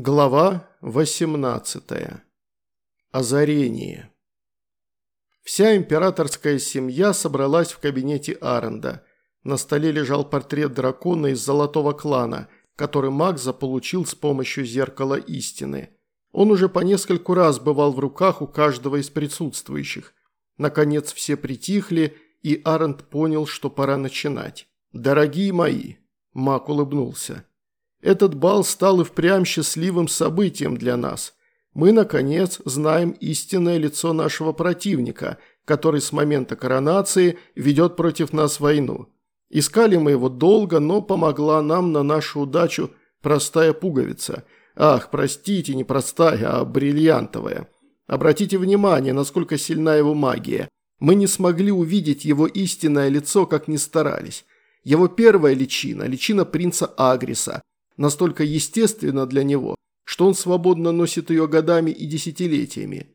Глава 18. Озарение. Вся императорская семья собралась в кабинете Аренда. На столе лежал портрет дракона из Золотого клана, который маг заполучил с помощью зеркала истины. Он уже по нескольку раз бывал в руках у каждого из присутствующих. Наконец все притихли, и Аренд понял, что пора начинать. «Дорогие мои!» – маг улыбнулся. Этот бал стал и впрямь счастливым событием для нас. Мы, наконец, знаем истинное лицо нашего противника, который с момента коронации ведет против нас войну. Искали мы его долго, но помогла нам на нашу удачу простая пуговица. Ах, простите, не простая, а бриллиантовая. Обратите внимание, насколько сильна его магия. Мы не смогли увидеть его истинное лицо, как ни старались. Его первая личина – личина принца Агриса – настолько естественно для него, что он свободно носит ее годами и десятилетиями.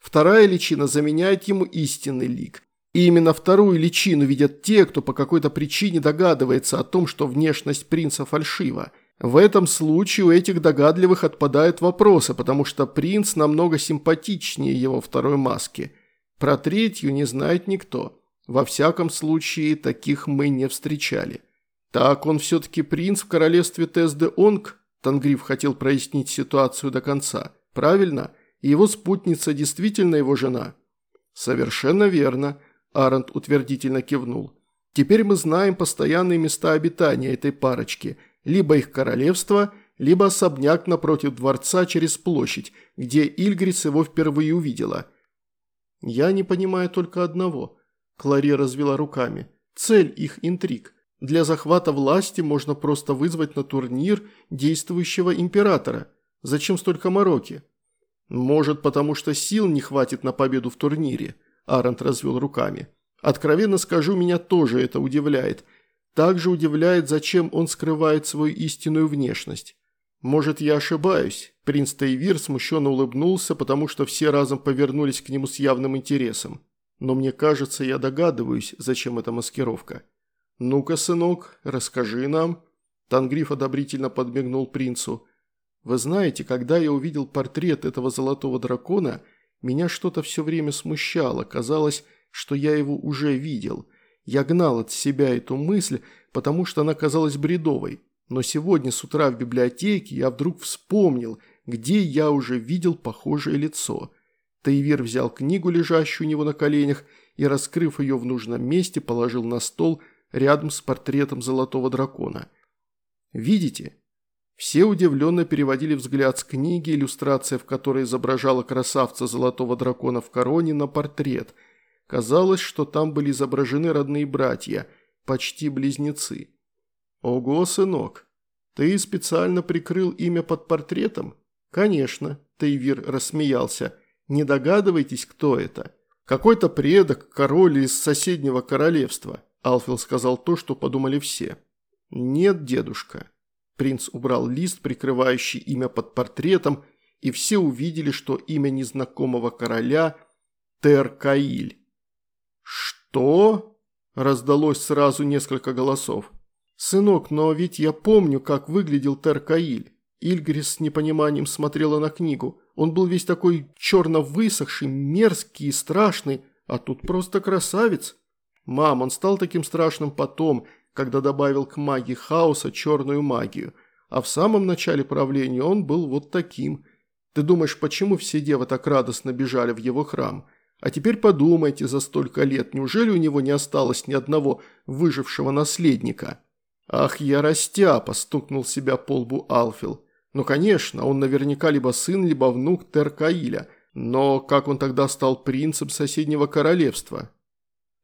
Вторая личина заменяет ему истинный лик. И именно вторую личину видят те, кто по какой-то причине догадывается о том, что внешность принца фальшива. В этом случае у этих догадливых отпадают вопросы, потому что принц намного симпатичнее его второй маски. Про третью не знает никто. Во всяком случае, таких мы не встречали. «Так он все-таки принц в королевстве Тесде-Онг?» Тангриф хотел прояснить ситуацию до конца. «Правильно? его спутница действительно его жена?» «Совершенно верно», – Арент утвердительно кивнул. «Теперь мы знаем постоянные места обитания этой парочки, либо их королевство, либо особняк напротив дворца через площадь, где Ильгрис его впервые увидела». «Я не понимаю только одного», – Клари развела руками. «Цель их интриг – для захвата власти можно просто вызвать на турнир действующего императора. Зачем столько мороки? Может, потому что сил не хватит на победу в турнире, Арент развел руками. Откровенно скажу, меня тоже это удивляет. Также удивляет, зачем он скрывает свою истинную внешность. Может, я ошибаюсь? Принц Тайвир смущенно улыбнулся, потому что все разом повернулись к нему с явным интересом. Но мне кажется, я догадываюсь, зачем эта маскировка. «Ну-ка, сынок, расскажи нам». Тангриф одобрительно подмигнул принцу. «Вы знаете, когда я увидел портрет этого золотого дракона, меня что-то все время смущало, казалось, что я его уже видел. Я гнал от себя эту мысль, потому что она казалась бредовой. Но сегодня с утра в библиотеке я вдруг вспомнил, где я уже видел похожее лицо». Тайвир взял книгу, лежащую у него на коленях, и, раскрыв ее в нужном месте, положил на стол – рядом с портретом золотого дракона. «Видите?» Все удивленно переводили взгляд с книги, иллюстрация в которой изображала красавца золотого дракона в короне, на портрет. Казалось, что там были изображены родные братья, почти близнецы. «Ого, сынок, ты специально прикрыл имя под портретом?» «Конечно», – Тейвир рассмеялся. «Не догадываетесь, кто это?» «Какой-то предок, король из соседнего королевства. Алфил сказал то, что подумали все. «Нет, дедушка». Принц убрал лист, прикрывающий имя под портретом, и все увидели, что имя незнакомого короля – Теркаиль. «Что?» – раздалось сразу несколько голосов. «Сынок, но ведь я помню, как выглядел Теркаиль». Ильгрис с непониманием смотрела на книгу. Он был весь такой черно высохший, мерзкий и страшный, а тут просто красавец. Мам, он стал таким страшным потом, когда добавил к магии хаоса черную магию. А в самом начале правления он был вот таким. Ты думаешь, почему все девы так радостно бежали в его храм? А теперь подумайте за столько лет, неужели у него не осталось ни одного выжившего наследника? Ах, я растяпа, стукнул себя по лбу Алфил. Ну, конечно, он наверняка либо сын, либо внук Теркаиля. Но как он тогда стал принцем соседнего королевства?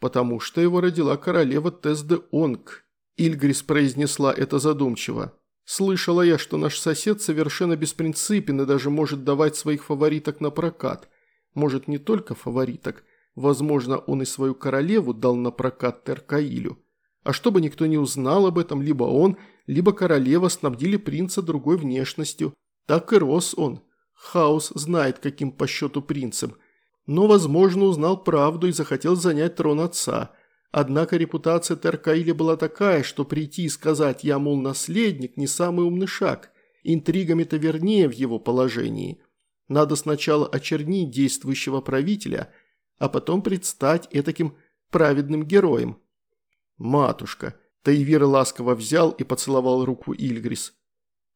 Потому что его родила королева Тесде-Онг. Ильгрис произнесла это задумчиво. Слышала я, что наш сосед совершенно беспринципен и даже может давать своих фавориток на прокат. Может, не только фавориток. Возможно, он и свою королеву дал на прокат Теркаилю. А чтобы никто не узнал об этом, либо он, либо королева снабдили принца другой внешностью. Так и рос он. Хаос знает, каким по счету принцем – но, возможно, узнал правду и захотел занять трон отца. Однако репутация Теркаиля была такая, что прийти и сказать «я, мол, наследник» не самый умный шаг. интригами-то вернее в его положении. Надо сначала очернить действующего правителя, а потом предстать этаким праведным героем. «Матушка», – Таивир ласково взял и поцеловал руку Ильгрис.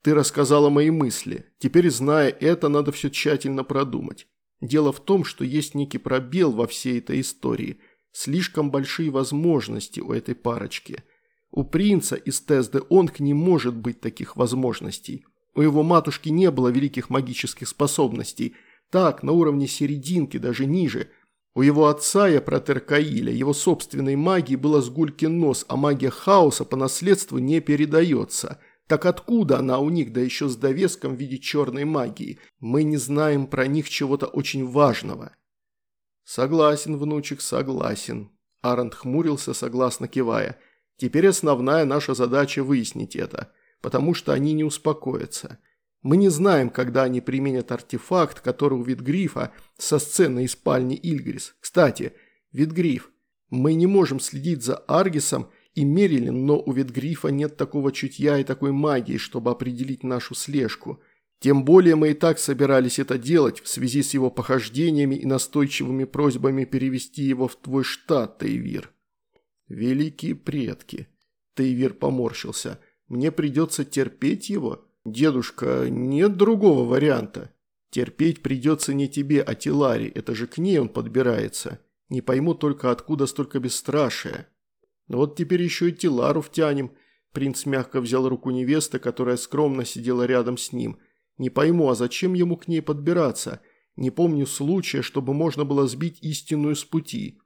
«Ты рассказала мои мысли. Теперь, зная это, надо все тщательно продумать. Дело в том, что есть некий пробел во всей этой истории. Слишком большие возможности у этой парочки. У принца из Тесде-Онг не может быть таких возможностей. У его матушки не было великих магических способностей. Так, на уровне серединки, даже ниже. У его отца, я Протеркаиля, его собственной магии было сгулькин нос, а магия хаоса по наследству не передается – так откуда она у них, да еще с довеском в виде черной магии? Мы не знаем про них чего-то очень важного». «Согласен, внучек, согласен», – Арент хмурился, согласно кивая. «Теперь основная наша задача выяснить это, потому что они не успокоятся. Мы не знаем, когда они применят артефакт, который у Витгрифа со сцены из спальни Ильгрис. Кстати, Витгриф, мы не можем следить за Аргисом и Мерилин, но у Ветгрифа нет такого чутья и такой магии, чтобы определить нашу слежку. Тем более мы и так собирались это делать в связи с его похождениями и настойчивыми просьбами перевести его в твой штат, Тейвир. Великие предки. Тейвир поморщился. Мне придется терпеть его? Дедушка, нет другого варианта. Терпеть придется не тебе, а Тилари, это же к ней он подбирается. Не пойму только, откуда столько бесстрашия. Ну вот теперь еще и Тилару втянем. Принц мягко взял руку невесты, которая скромно сидела рядом с ним. Не пойму, а зачем ему к ней подбираться? Не помню случая, чтобы можно было сбить истинную с пути.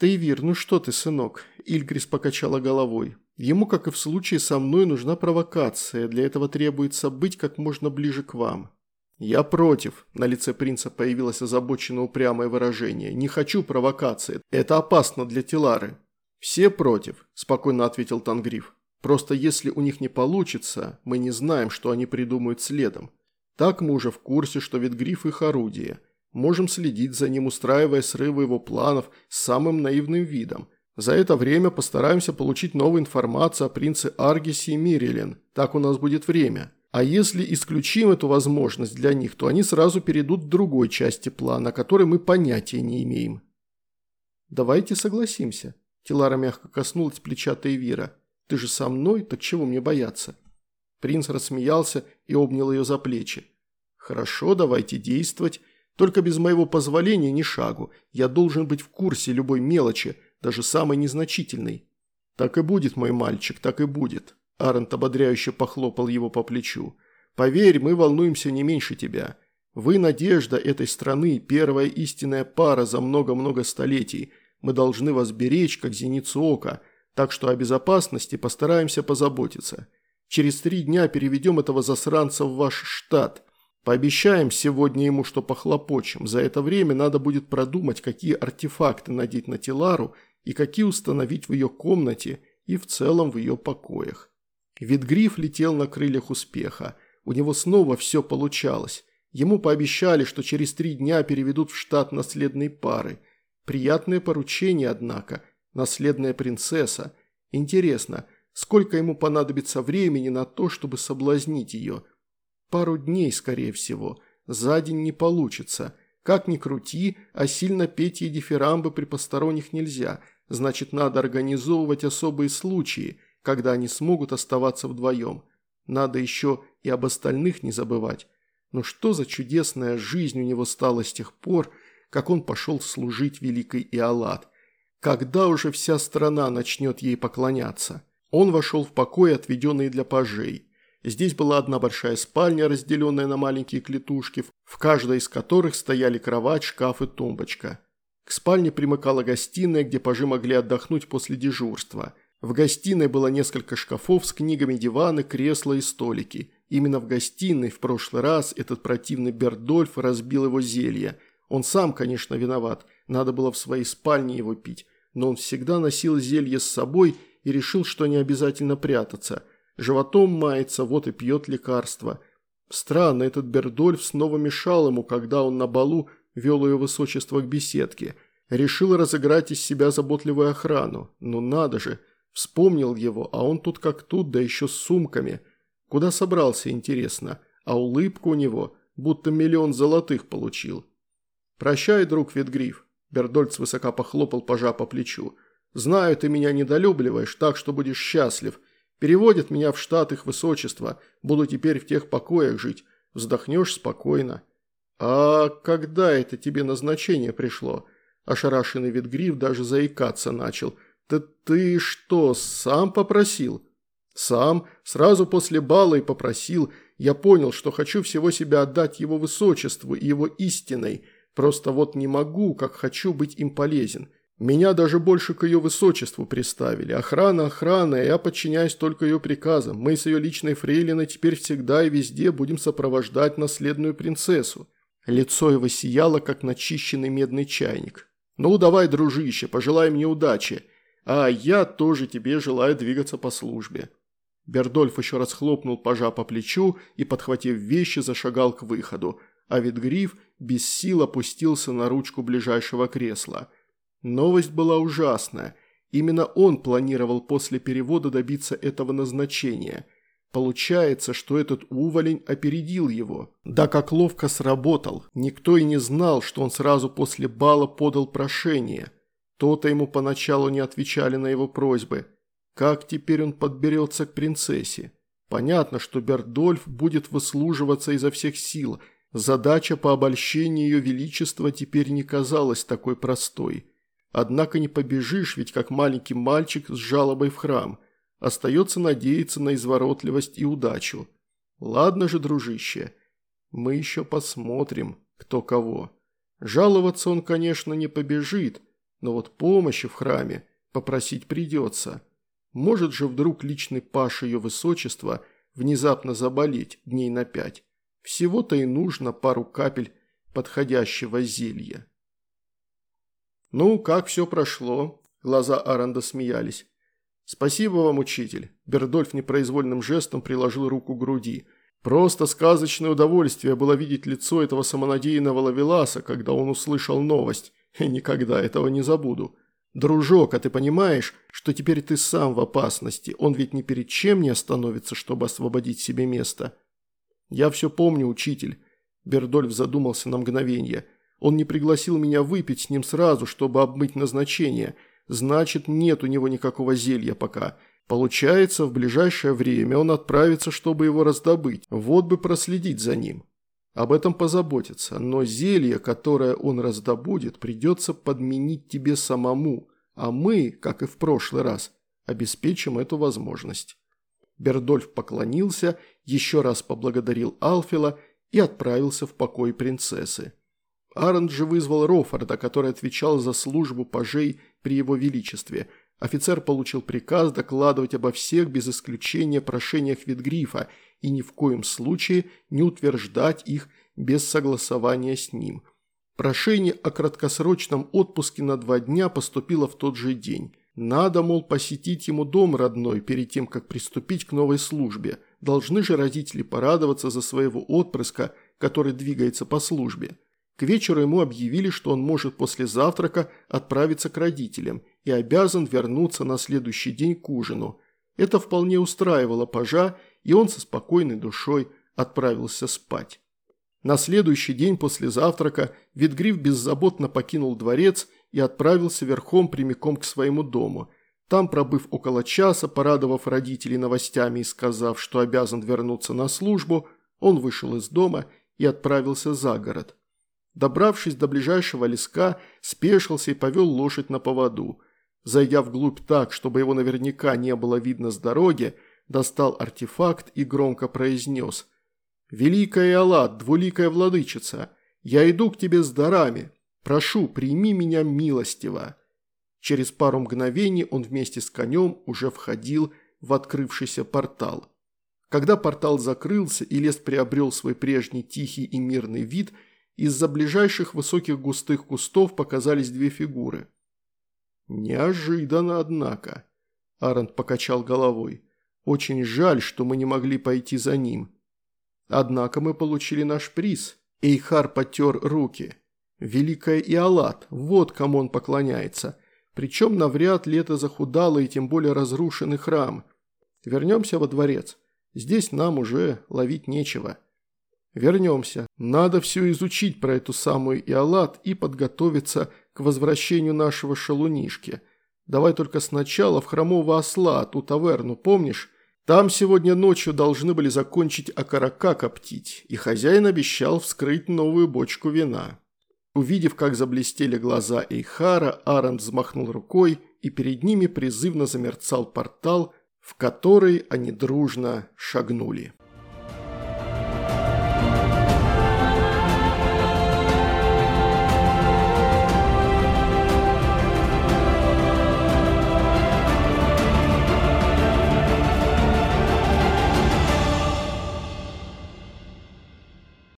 «Тейвир, ну что ты, сынок?» Ильгрис покачала головой. «Ему, как и в случае со мной, нужна провокация. Для этого требуется быть как можно ближе к вам». «Я против», – на лице принца появилось озабоченно упрямое выражение. «Не хочу провокации. Это опасно для Тилары». «Все против», – спокойно ответил Тангриф. «Просто если у них не получится, мы не знаем, что они придумают следом. Так мы уже в курсе, что Ветгриф их орудие. Можем следить за ним, устраивая срывы его планов с самым наивным видом. За это время постараемся получить новую информацию о принце Аргисе и Мирилен. Так у нас будет время. А если исключим эту возможность для них, то они сразу перейдут к другой части плана, о которой мы понятия не имеем». «Давайте согласимся», Тилара мягко коснулась плеча Тейвира. «Ты же со мной, так чего мне бояться?» Принц рассмеялся и обнял ее за плечи. «Хорошо, давайте действовать. Только без моего позволения ни шагу. Я должен быть в курсе любой мелочи, даже самой незначительной». «Так и будет, мой мальчик, так и будет», – Арент ободряюще похлопал его по плечу. «Поверь, мы волнуемся не меньше тебя. Вы – надежда этой страны, первая истинная пара за много-много столетий – мы должны вас беречь, как зеницу ока, так что о безопасности постараемся позаботиться. Через три дня переведем этого засранца в ваш штат. Пообещаем сегодня ему, что похлопочем. За это время надо будет продумать, какие артефакты надеть на Тилару и какие установить в ее комнате и в целом в ее покоях. Витгриф летел на крыльях успеха. У него снова все получалось. Ему пообещали, что через три дня переведут в штат наследной пары – Приятное поручение, однако. Наследная принцесса. Интересно, сколько ему понадобится времени на то, чтобы соблазнить ее? Пару дней, скорее всего. За день не получится. Как ни крути, а сильно петь и дифирамбы при посторонних нельзя. Значит, надо организовывать особые случаи, когда они смогут оставаться вдвоем. Надо еще и об остальных не забывать. Но что за чудесная жизнь у него стала с тех пор, как он пошел служить великой Иолат. Когда уже вся страна начнет ей поклоняться? Он вошел в покой, отведенный для пажей. Здесь была одна большая спальня, разделенная на маленькие клетушки, в каждой из которых стояли кровать, шкаф и тумбочка. К спальне примыкала гостиная, где пажи могли отдохнуть после дежурства. В гостиной было несколько шкафов с книгами, диваны, кресла и столики. Именно в гостиной в прошлый раз этот противный Бердольф разбил его зелье – он сам, конечно, виноват, надо было в своей спальне его пить, но он всегда носил зелье с собой и решил, что не обязательно прятаться. Животом мается, вот и пьет лекарство. Странно, этот Бердольф снова мешал ему, когда он на балу вел ее высочество к беседке. Решил разыграть из себя заботливую охрану. Ну надо же, вспомнил его, а он тут как тут, да еще с сумками. Куда собрался, интересно? – а улыбка у него, будто миллион золотых получил. «Прощай, друг Ветгриф», – Бердольд свысока похлопал пажа по плечу. «Знаю, ты меня недолюбливаешь, так что будешь счастлив. Переводят меня в штат их высочества, буду теперь в тех покоях жить. Вздохнешь спокойно». «А когда это тебе назначение пришло?» Ошарашенный Ветгриф даже заикаться начал. «Да ты что, сам попросил?» «Сам, сразу после бала и попросил. Я понял, что хочу всего себя отдать его высочеству и его истиной. Просто вот не могу, как хочу быть им полезен. Меня даже больше к ее высочеству приставили. Охрана, охрана, я подчиняюсь только ее приказам. Мы с ее личной фрейлиной теперь всегда и везде будем сопровождать наследную принцессу». Лицо его сияло, как начищенный медный чайник. «Ну давай, дружище, пожелай мне удачи, а я тоже тебе желаю двигаться по службе». Бердольф еще раз хлопнул пажа по плечу и, подхватив вещи, зашагал к выходу, а Витгриф без сил опустился на ручку ближайшего кресла. Новость была ужасная. Именно он планировал после перевода добиться этого назначения. Получается, что этот уволень опередил его. Да как ловко сработал. Никто и не знал, что он сразу после бала подал прошение. То-то ему поначалу не отвечали на его просьбы. Как теперь он подберется к принцессе? Понятно, что Бердольф будет выслуживаться изо всех сил. Задача по обольщению ее величества теперь не казалась такой простой. Однако не побежишь, ведь как маленький мальчик с жалобой в храм. Остается надеяться на изворотливость и удачу. Ладно же, дружище, мы еще посмотрим, кто кого. Жаловаться он, конечно, не побежит, но вот помощи в храме попросить придется. Может же вдруг личный паш ее высочества внезапно заболеть дней на пять. Всего-то и нужно пару капель подходящего зелья. «Ну, как все прошло?» Глаза Аранда смеялись. «Спасибо вам, учитель». Бердольф непроизвольным жестом приложил руку к груди. Просто сказочное удовольствие было видеть лицо этого самонадеянного лавеласа, когда он услышал новость. И никогда этого не забуду. «Дружок, а ты понимаешь, что теперь ты сам в опасности? Он ведь ни перед чем не остановится, чтобы освободить себе место». «Я все помню, учитель». Бердольф задумался на мгновение. «Он не пригласил меня выпить с ним сразу, чтобы обмыть назначение. Значит, нет у него никакого зелья пока. Получается, в ближайшее время он отправится, чтобы его раздобыть. Вот бы проследить за ним». Об этом позаботиться, но зелье, которое он раздобудет, придется подменить тебе самому, а мы, как и в прошлый раз, обеспечим эту возможность». Бердольф поклонился, еще раз поблагодарил Алфила и отправился в покой принцессы. Арент же вызвал Рофорда, который отвечал за службу пажей при его величестве. Офицер получил приказ докладывать обо всех без исключения прошениях Витгрифа и ни в коем случае не утверждать их без согласования с ним. Прошение о краткосрочном отпуске на два дня поступило в тот же день. Надо, мол, посетить ему дом родной перед тем, как приступить к новой службе. Должны же родители порадоваться за своего отпрыска, который двигается по службе. К вечеру ему объявили, что он может после завтрака отправиться к родителям и обязан вернуться на следующий день к ужину. Это вполне устраивало пажа, и он со спокойной душой отправился спать. На следующий день после завтрака Витгриф беззаботно покинул дворец и отправился верхом прямиком к своему дому. Там, пробыв около часа, порадовав родителей новостями и сказав, что обязан вернуться на службу, он вышел из дома и отправился за город. Добравшись до ближайшего леска, спешился и повел лошадь на поводу. Зайдя вглубь так, чтобы его наверняка не было видно с дороги, достал артефакт и громко произнес «Великая Аллат, двуликая владычица, я иду к тебе с дарами, прошу, прими меня милостиво». Через пару мгновений он вместе с конем уже входил в открывшийся портал. Когда портал закрылся и лес приобрел свой прежний тихий и мирный вид, из-за ближайших высоких густых кустов показались две фигуры. «Неожиданно, однако», – Арент покачал головой. Очень жаль, что мы не могли пойти за ним. Однако мы получили наш приз. Эйхар потер руки. Великая Иолат, вот кому он поклоняется. Причем навряд ли это захудалый и тем более разрушенный храм. Вернемся во дворец. Здесь нам уже ловить нечего. Вернемся. Надо все изучить про эту самую Иолат и подготовиться к возвращению нашего шалунишки. Давай только сначала в хромого осла, ту таверну, помнишь? Там сегодня ночью должны были закончить окорока коптить, и хозяин обещал вскрыть новую бочку вина. Увидев, как заблестели глаза Эйхара, Аарон взмахнул рукой, и перед ними призывно замерцал портал, в который они дружно шагнули.